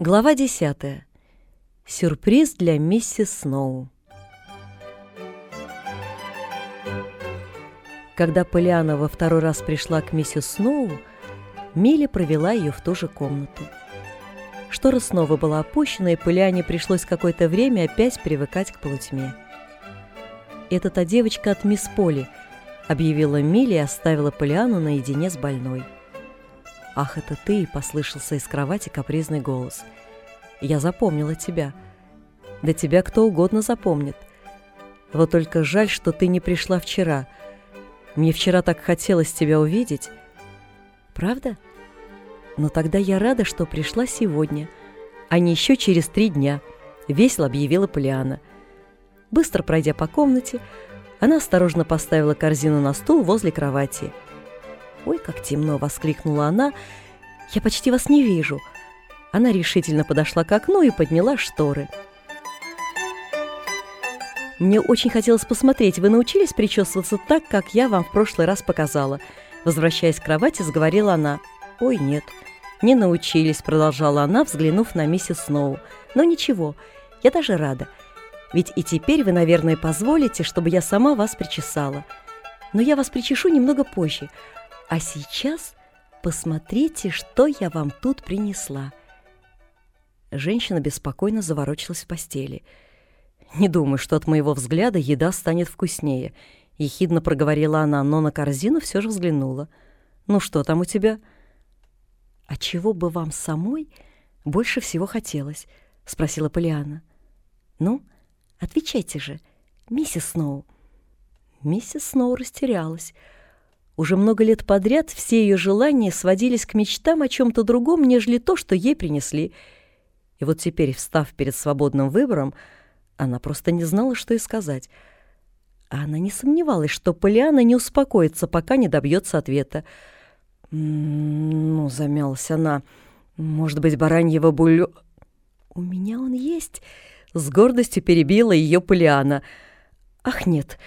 Глава 10. Сюрприз для миссис Сноу. Когда Полиана во второй раз пришла к миссис Сноу, Милли провела ее в ту же комнату. Штора снова была опущена, и Полиане пришлось какое-то время опять привыкать к полутьме. «Это та девочка от мисс Поли», — объявила Милли и оставила Полиану наедине с больной. «Ах, это ты!» — послышался из кровати капризный голос. «Я запомнила тебя. Да тебя кто угодно запомнит. Вот только жаль, что ты не пришла вчера. Мне вчера так хотелось тебя увидеть». «Правда? Но тогда я рада, что пришла сегодня, а не еще через три дня», — весело объявила Полиана. Быстро пройдя по комнате, она осторожно поставила корзину на стул возле кровати — «Ой, как темно!» — воскликнула она. «Я почти вас не вижу». Она решительно подошла к окну и подняла шторы. «Мне очень хотелось посмотреть, вы научились причесываться так, как я вам в прошлый раз показала?» Возвращаясь к кровати, заговорила она. «Ой, нет, не научились», — продолжала она, взглянув на миссис Сноу. «Но ничего, я даже рада. Ведь и теперь вы, наверное, позволите, чтобы я сама вас причесала. Но я вас причешу немного позже, а сейчас посмотрите, что я вам тут принесла. Женщина беспокойно заворочилась в постели. «Не думаю, что от моего взгляда еда станет вкуснее», — ехидно проговорила она, но на корзину все же взглянула. «Ну что там у тебя?» «А чего бы вам самой больше всего хотелось?» — спросила Полиана. «Ну, отвечайте же, миссис Сноу». Миссис Сноу растерялась — уже много лет подряд все ее желания сводились к мечтам о чем-то другом, нежели то, что ей принесли. И вот теперь, встав перед свободным выбором, она просто не знала, что и сказать. А она не сомневалась, что Полиана не успокоится, пока не добьется ответа. «Ну, — замялась она, — может быть, бараньего бульо...» «У меня он есть!» — с гордостью перебила ее Полиана. «Ах, нет!»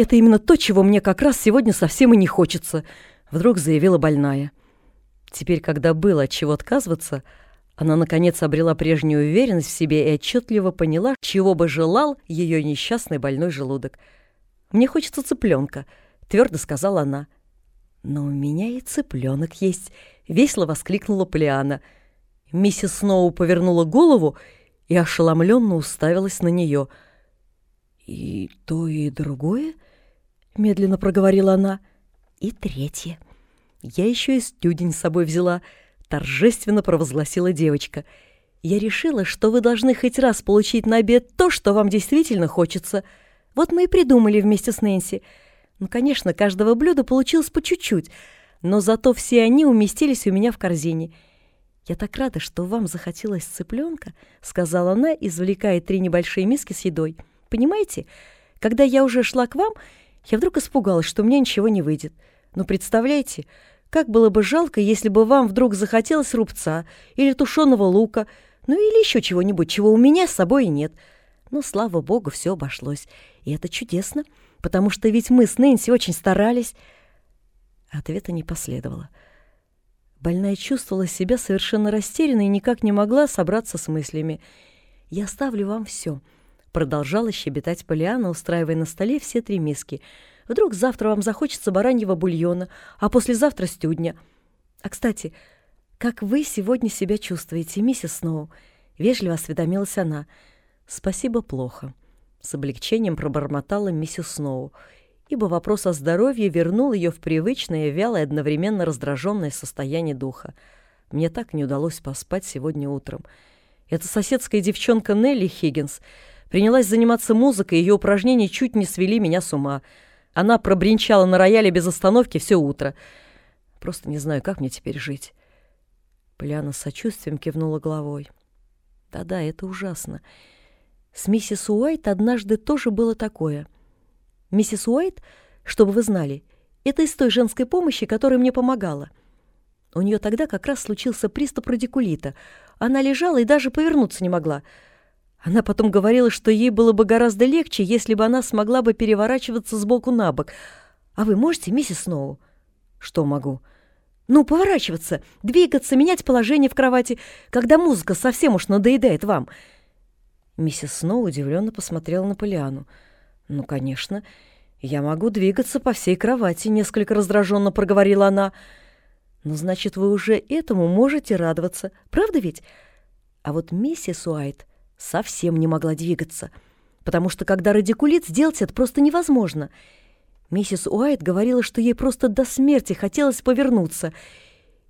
«Это именно то, чего мне как раз сегодня совсем и не хочется», — вдруг заявила больная. Теперь, когда было от чего отказываться, она, наконец, обрела прежнюю уверенность в себе и отчетливо поняла, чего бы желал ее несчастный больной желудок. «Мне хочется цыпленка», — твердо сказала она. «Но у меня и цыпленок есть», — весело воскликнула Полиана. Миссис Сноу повернула голову и ошеломленно уставилась на нее. «И то, и другое?» — медленно проговорила она. «И третье. Я еще и стюдень с собой взяла», — торжественно провозгласила девочка. «Я решила, что вы должны хоть раз получить на обед то, что вам действительно хочется. Вот мы и придумали вместе с Нэнси. Ну, конечно, каждого блюда получилось по чуть-чуть, но зато все они уместились у меня в корзине». «Я так рада, что вам захотелось цыпленка», — сказала она, извлекая три небольшие миски с едой. «Понимаете, когда я уже шла к вам, я вдруг испугалась, что мне ничего не выйдет. Но представляете, как было бы жалко, если бы вам вдруг захотелось рубца или тушеного лука, ну или еще чего-нибудь, чего у меня с собой нет. Но, слава богу, все обошлось. И это чудесно, потому что ведь мы с Нэнси очень старались. Ответа не последовало. Больная чувствовала себя совершенно растерянной и никак не могла собраться с мыслями. «Я оставлю вам все», Продолжала щебетать Полиана, устраивая на столе все три миски. «Вдруг завтра вам захочется бараньего бульона, а послезавтра стюдня. А, кстати, как вы сегодня себя чувствуете, миссис Сноу?» Вежливо осведомилась она. «Спасибо, плохо». С облегчением пробормотала миссис Сноу, ибо вопрос о здоровье вернул ее в привычное, вялое, одновременно раздраженное состояние духа. Мне так не удалось поспать сегодня утром. Эта соседская девчонка Нелли Хиггинс — Принялась заниматься музыкой, ее упражнения чуть не свели меня с ума. Она пробринчала на рояле без остановки все утро. Просто не знаю, как мне теперь жить. Поляна с сочувствием кивнула головой. Да-да, это ужасно. С миссис Уайт однажды тоже было такое. Миссис Уайт, чтобы вы знали, это из той женской помощи, которая мне помогала. У нее тогда как раз случился приступ радикулита. Она лежала и даже повернуться не могла — она потом говорила, что ей было бы гораздо легче, если бы она смогла бы переворачиваться с боку на бок. А вы можете, миссис Сноу? Что могу? Ну, поворачиваться, двигаться, менять положение в кровати, когда музыка совсем уж надоедает вам. Миссис Сноу удивленно посмотрела на Полиану. Ну, конечно, я могу двигаться по всей кровати, несколько раздраженно проговорила она. Ну, значит, вы уже этому можете радоваться, правда ведь? А вот миссис Уайт совсем не могла двигаться, потому что когда радикулит, сделать это просто невозможно — Миссис Уайт говорила, что ей просто до смерти хотелось повернуться.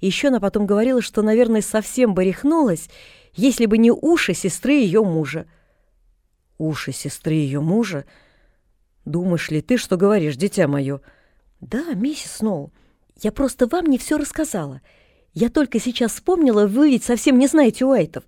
Еще она потом говорила, что, наверное, совсем бы рехнулась, если бы не уши сестры ее мужа. Уши сестры ее мужа? Думаешь ли ты, что говоришь, дитя мое? Да, миссис Сноу, я просто вам не все рассказала. Я только сейчас вспомнила, вы ведь совсем не знаете Уайтов.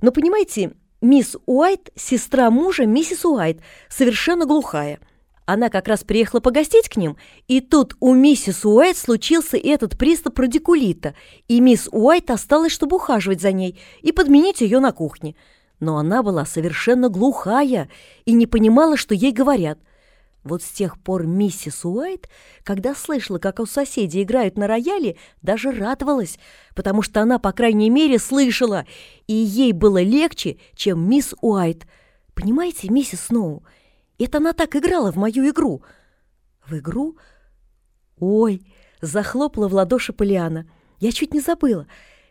Но понимаете, мисс Уайт, сестра мужа миссис Уайт, совершенно глухая. Она как раз приехала погостить к ним, и тут у миссис Уайт случился этот приступ радикулита, и мисс Уайт осталась, чтобы ухаживать за ней и подменить ее на кухне. Но она была совершенно глухая и не понимала, что ей говорят. Вот с тех пор миссис Уайт, когда слышала, как у соседей играют на рояле, даже радовалась, потому что она, по крайней мере, слышала, и ей было легче, чем мисс Уайт. Понимаете, миссис Сноу, это она так играла в мою игру. В игру? Ой, захлопала в ладоши Полиана. Я чуть не забыла.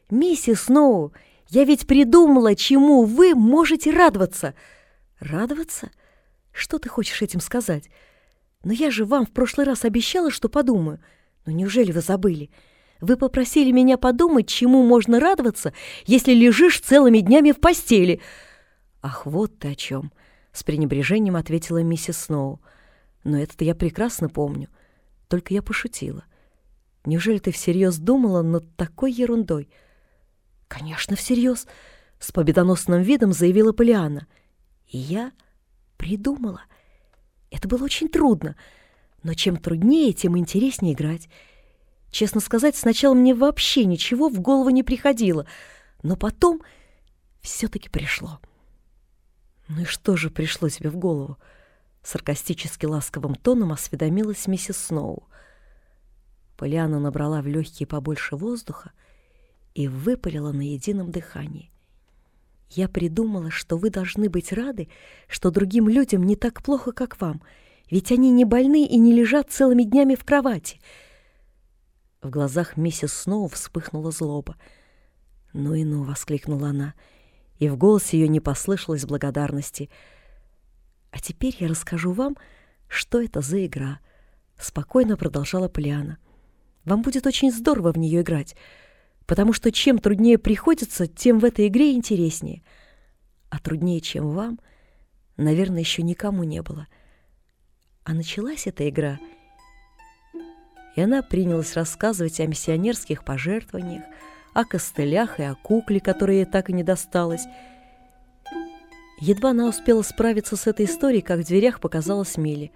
Миссис Сноу, я ведь придумала, чему вы можете радоваться. Радоваться? Что ты хочешь этим сказать? Но я же вам в прошлый раз обещала, что подумаю. Но неужели вы забыли? Вы попросили меня подумать, чему можно радоваться, если лежишь целыми днями в постели. Ах, вот ты о чем. — с пренебрежением ответила миссис Сноу. «Но это-то я прекрасно помню. Только я пошутила. Неужели ты всерьез думала над такой ерундой?» «Конечно, всерьез», — с победоносным видом заявила Полиана. «И я придумала. Это было очень трудно, но чем труднее, тем интереснее играть. Честно сказать, сначала мне вообще ничего в голову не приходило, но потом все-таки пришло». «Ну и что же пришло тебе в голову?» Саркастически ласковым тоном осведомилась миссис Сноу. Полиана набрала в легкие побольше воздуха и выпалила на едином дыхании. «Я придумала, что вы должны быть рады, что другим людям не так плохо, как вам, ведь они не больны и не лежат целыми днями в кровати». В глазах миссис Сноу вспыхнула злоба. «Ну и ну!» — воскликнула она — и в голосе ее не послышалось благодарности. «А теперь я расскажу вам, что это за игра», — спокойно продолжала Полиана. «Вам будет очень здорово в нее играть, потому что чем труднее приходится, тем в этой игре интереснее. А труднее, чем вам, наверное, еще никому не было. А началась эта игра, и она принялась рассказывать о миссионерских пожертвованиях, о костылях и о кукле, которая так и не досталась. Едва она успела справиться с этой историей, как в дверях показалась Милли.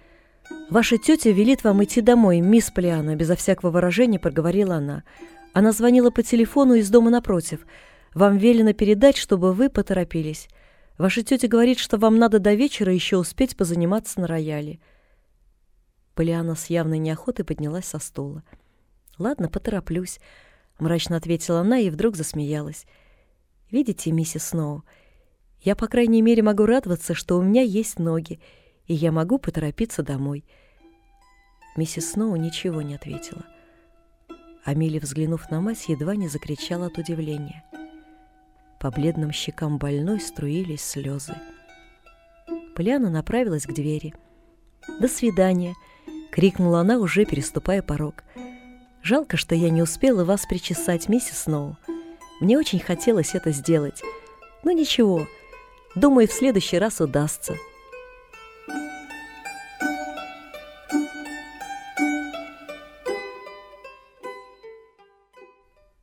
«Ваша тетя велит вам идти домой, мисс Полиана», — безо всякого выражения проговорила она. Она звонила по телефону из дома напротив. «Вам велено передать, чтобы вы поторопились. Ваша тетя говорит, что вам надо до вечера еще успеть позаниматься на рояле». Полиана с явной неохотой поднялась со стула. «Ладно, потороплюсь мрачно ответила она и вдруг засмеялась. Видите, миссис Сноу, я, по крайней мере, могу радоваться, что у меня есть ноги, и я могу поторопиться домой. Миссис Сноу ничего не ответила. Амили, взглянув на мать, едва не закричала от удивления. По бледным щекам больной струились слезы. Поляна направилась к двери. «До свидания!» — крикнула она, уже переступая порог — Жалко, что я не успела вас причесать, миссис Сноу. Мне очень хотелось это сделать. Но ничего, думаю, в следующий раз удастся.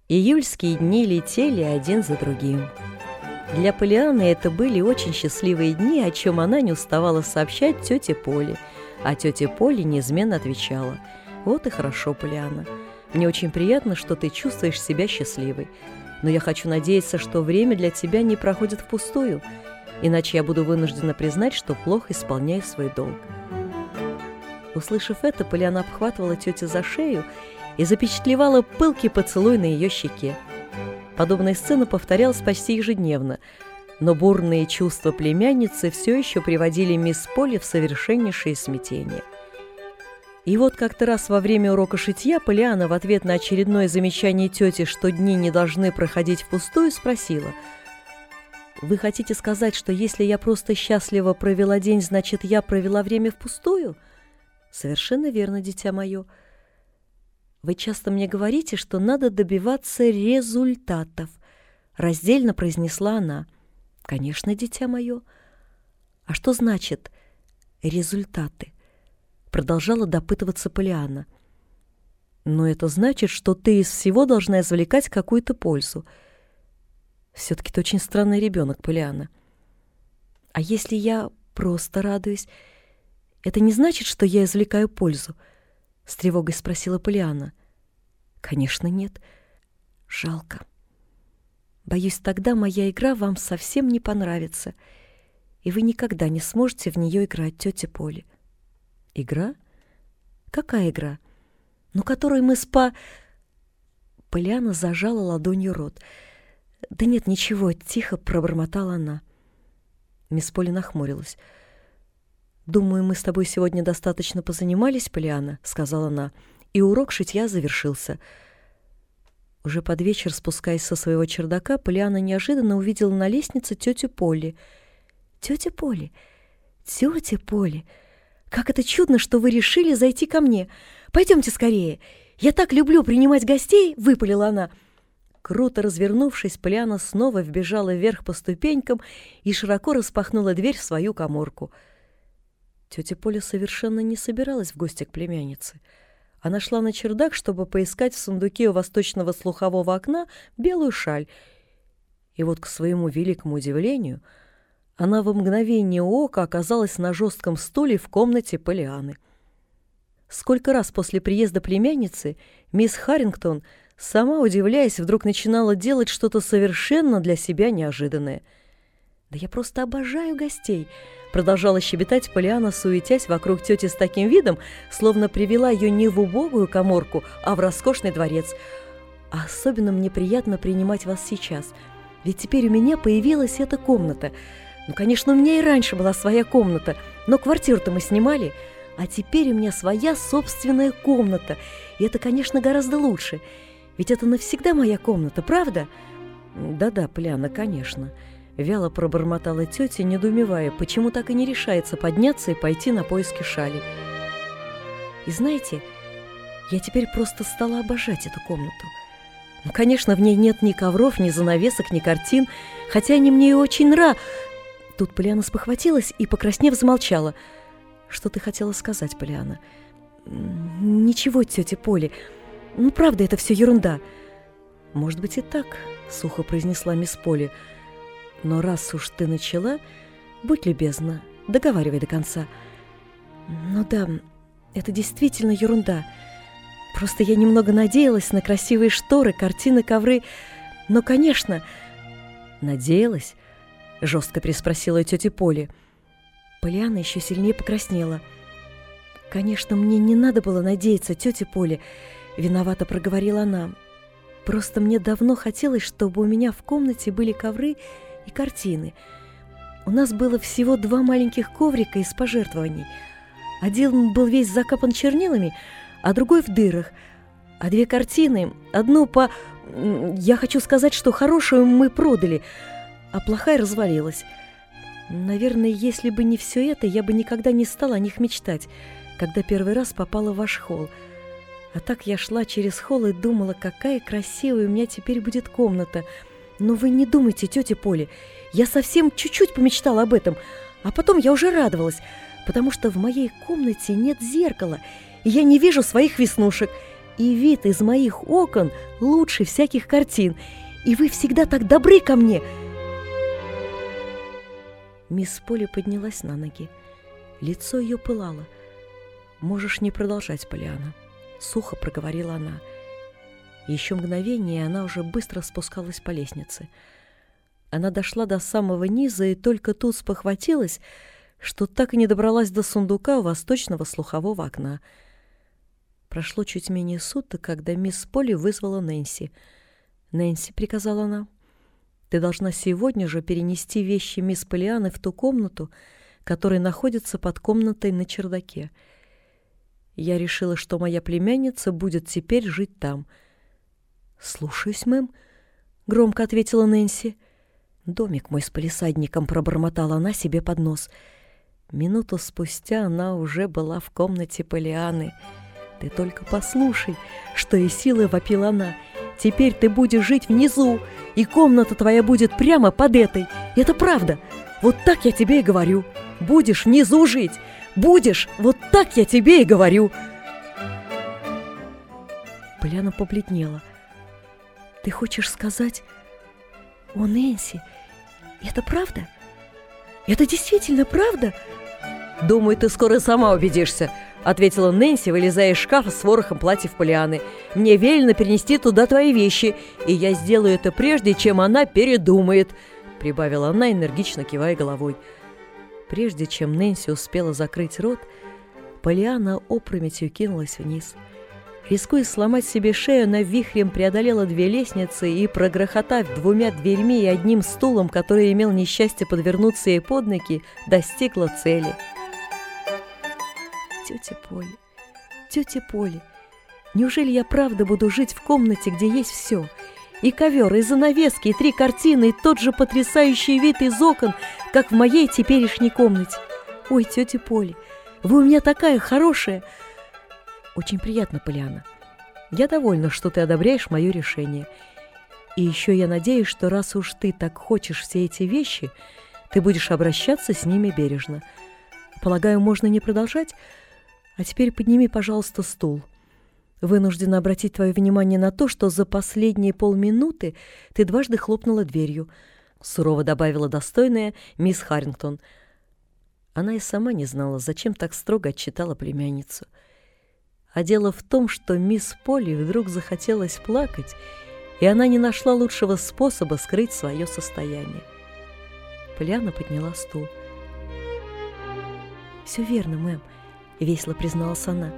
Июльские дни летели один за другим. Для Полианы это были очень счастливые дни, о чем она не уставала сообщать тете Поле, а тетя Поле неизменно отвечала «Вот и хорошо, Полиана». Мне очень приятно, что ты чувствуешь себя счастливой. Но я хочу надеяться, что время для тебя не проходит впустую, иначе я буду вынуждена признать, что плохо исполняю свой долг». Услышав это, Полиана обхватывала тетю за шею и запечатлевала пылкий поцелуй на ее щеке. Подобная сцена повторялась почти ежедневно, но бурные чувства племянницы все еще приводили мисс Полли в совершеннейшее смятение. И вот как-то раз во время урока шитья Полиана в ответ на очередное замечание тети, что дни не должны проходить впустую, спросила – вы хотите сказать, что если я просто счастливо провела день, значит, я провела время впустую? Совершенно верно, дитя мое. Вы часто мне говорите, что надо добиваться результатов. Раздельно произнесла она. Конечно, дитя мое. А что значит результаты? Продолжала допытываться Полиана. Но это значит, что ты из всего должна извлекать какую-то пользу — все-таки ты очень странный ребенок, Полиана. А если я просто радуюсь, это не значит, что я извлекаю пользу? С тревогой спросила Полиана. Конечно, нет. Жалко. Боюсь, тогда моя игра вам совсем не понравится, и вы никогда не сможете в нее играть, тетя Поли. Игра? Какая игра? Ну, которую мы спа... Полиана зажала ладонью рот — «Да нет, ничего», — тихо пробормотала она. Мисс Поли нахмурилась. «Думаю, мы с тобой сегодня достаточно позанимались, Полиана», — сказала она, — «и урок шитья завершился». Уже под вечер, спускаясь со своего чердака, Полиана неожиданно увидела на лестнице тетю Поли. «Тетя Поли! Тетя Поли! Как это чудно, что вы решили зайти ко мне! Пойдемте скорее! Я так люблю принимать гостей!» — выпалила она — Круто развернувшись, Поляна снова вбежала вверх по ступенькам и широко распахнула дверь в свою коморку. Тетя Поля совершенно не собиралась в гости к племяннице. Она шла на чердак, чтобы поискать в сундуке у восточного слухового окна белую шаль. И вот, к своему великому удивлению, она во мгновение ока оказалась на жестком стуле в комнате Полианы. Сколько раз после приезда племянницы мисс Харрингтон – сама, удивляясь, вдруг начинала делать что-то совершенно для себя неожиданное. «Да я просто обожаю гостей!» Продолжала щебетать Полиана, суетясь вокруг тети с таким видом, словно привела ее не в убогую коморку, а в роскошный дворец. Особенно мне приятно принимать вас сейчас, ведь теперь у меня появилась эта комната. Ну, конечно, у меня и раньше была своя комната, но квартиру-то мы снимали, а теперь у меня своя собственная комната, и это, конечно, гораздо лучше — ведь это навсегда моя комната, правда?» «Да-да, Пляна, конечно», — вяло пробормотала тетя, недоумевая, почему так и не решается подняться и пойти на поиски шали. «И знаете, я теперь просто стала обожать эту комнату. Ну, конечно, в ней нет ни ковров, ни занавесок, ни картин, хотя они мне и очень нра...» Тут Полиана спохватилась и, покраснев, замолчала. «Что ты хотела сказать, Полиана?» «Ничего, тетя Поли. Ну, правда, это все ерунда. Может быть и так, сухо произнесла мисс Поли. Но раз уж ты начала, будь любезна, договаривай до конца. Ну да, это действительно ерунда. Просто я немного надеялась на красивые шторы, картины, ковры. Но, конечно, надеялась, жестко переспросила тетя Поли. Полиана еще сильнее покраснела. Конечно, мне не надо было надеяться, тетя Поли. Виновато проговорила она. Просто мне давно хотелось, чтобы у меня в комнате были ковры и картины. У нас было всего два маленьких коврика из пожертвований. Один был весь закапан чернилами, а другой в дырах. А две картины, одну по... Я хочу сказать, что хорошую мы продали, а плохая развалилась. Наверное, если бы не все это, я бы никогда не стала о них мечтать, когда первый раз попала в ваш холл. А так я шла через холл и думала, какая красивая у меня теперь будет комната. Но вы не думайте, тетя Поли, я совсем чуть-чуть помечтала об этом, а потом я уже радовалась, потому что в моей комнате нет зеркала, и я не вижу своих веснушек, и вид из моих окон лучше всяких картин, и вы всегда так добры ко мне. Мисс Поли поднялась на ноги. Лицо ее пылало. «Можешь не продолжать, Полиана». — сухо проговорила она. Еще мгновение, и она уже быстро спускалась по лестнице. Она дошла до самого низа и только тут спохватилась, что так и не добралась до сундука у восточного слухового окна. Прошло чуть менее суток, когда мисс Полли вызвала Нэнси. «Нэнси», — приказала она, — «ты должна сегодня же перенести вещи мисс Полианы в ту комнату, которая находится под комнатой на чердаке. Я решила, что моя племянница будет теперь жить там». «Слушаюсь, мэм», — громко ответила Нэнси. «Домик мой с полисадником», — пробормотала она себе под нос. Минуту спустя она уже была в комнате Полианы. «Ты только послушай, что и силы вопила она. Теперь ты будешь жить внизу, и комната твоя будет прямо под этой. Это правда. Вот так я тебе и говорю. Будешь внизу жить. Будешь. Вот так я тебе и говорю». Поляна побледнела. «Ты хочешь сказать...» «О, Нэнси, это правда? Это действительно правда?» «Думаю, ты скоро сама убедишься», — ответила Нэнси, вылезая из шкафа с ворохом платьев Полианы. «Мне велено перенести туда твои вещи, и я сделаю это прежде, чем она передумает», — прибавила она, энергично кивая головой. Прежде чем Нэнси успела закрыть рот, Полиана опрометью кинулась вниз. Рискуя сломать себе шею, она вихрем преодолела две лестницы и, прогрохотав двумя дверьми и одним стулом, который имел несчастье подвернуться ей под ноги, достигла цели — Тетя Поля, тетя Поля, неужели я правда буду жить в комнате, где есть все? И ковер, и занавески, и три картины, и тот же потрясающий вид из окон, как в моей теперешней комнате. Ой, тетя Поля, вы у меня такая хорошая. Очень приятно, Поляна. Я довольна, что ты одобряешь мое решение. И еще я надеюсь, что раз уж ты так хочешь все эти вещи, ты будешь обращаться с ними бережно. Полагаю, можно не продолжать, а теперь подними, пожалуйста, стул. Вынуждена обратить твое внимание на то, что за последние полминуты ты дважды хлопнула дверью, сурово добавила достойная мисс Харрингтон. Она и сама не знала, зачем так строго отчитала племянницу. А дело в том, что мисс Полли вдруг захотелось плакать, и она не нашла лучшего способа скрыть свое состояние. Поляна подняла стул. «Все верно, мэм», — весело призналась она.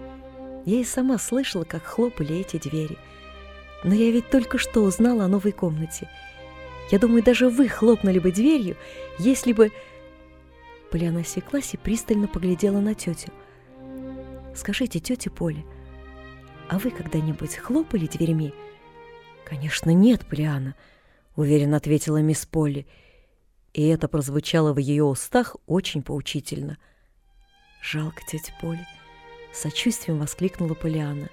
«Я и сама слышала, как хлопали эти двери. Но я ведь только что узнала о новой комнате. Я думаю, даже вы хлопнули бы дверью, если бы...» Поляна осеклась и пристально поглядела на тетю. «Скажите, тетя Поля, а вы когда-нибудь хлопали дверьми?» «Конечно, нет, Полиана», — уверенно ответила мисс Полли. И это прозвучало в ее устах очень поучительно — «Жалко тетя Поли!» — сочувствием воскликнула Полиана.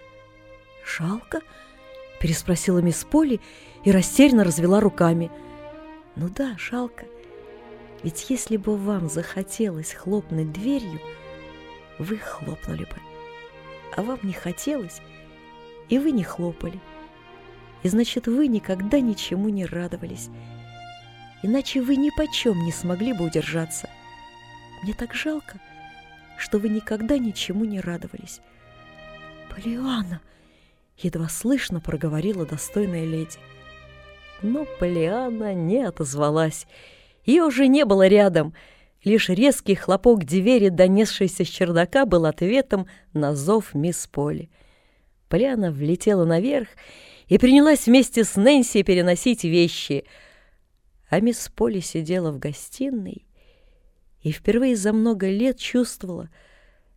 «Жалко?» — переспросила мисс Поли и растерянно развела руками. «Ну да, жалко. Ведь если бы вам захотелось хлопнуть дверью, вы хлопнули бы. А вам не хотелось, и вы не хлопали. И значит, вы никогда ничему не радовались. Иначе вы ни почем не смогли бы удержаться. Мне так жалко» что вы никогда ничему не радовались. «Полиана!» — едва слышно проговорила достойная леди. Но Полиана не отозвалась. Ее уже не было рядом. Лишь резкий хлопок двери, донесшийся с чердака, был ответом на зов мисс Поли. Полиана влетела наверх и принялась вместе с Нэнси переносить вещи. А мисс Поли сидела в гостиной и впервые за много лет чувствовала,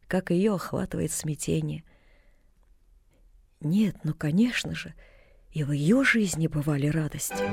как ее охватывает смятение. Нет, ну, конечно же, и в ее жизни бывали радости.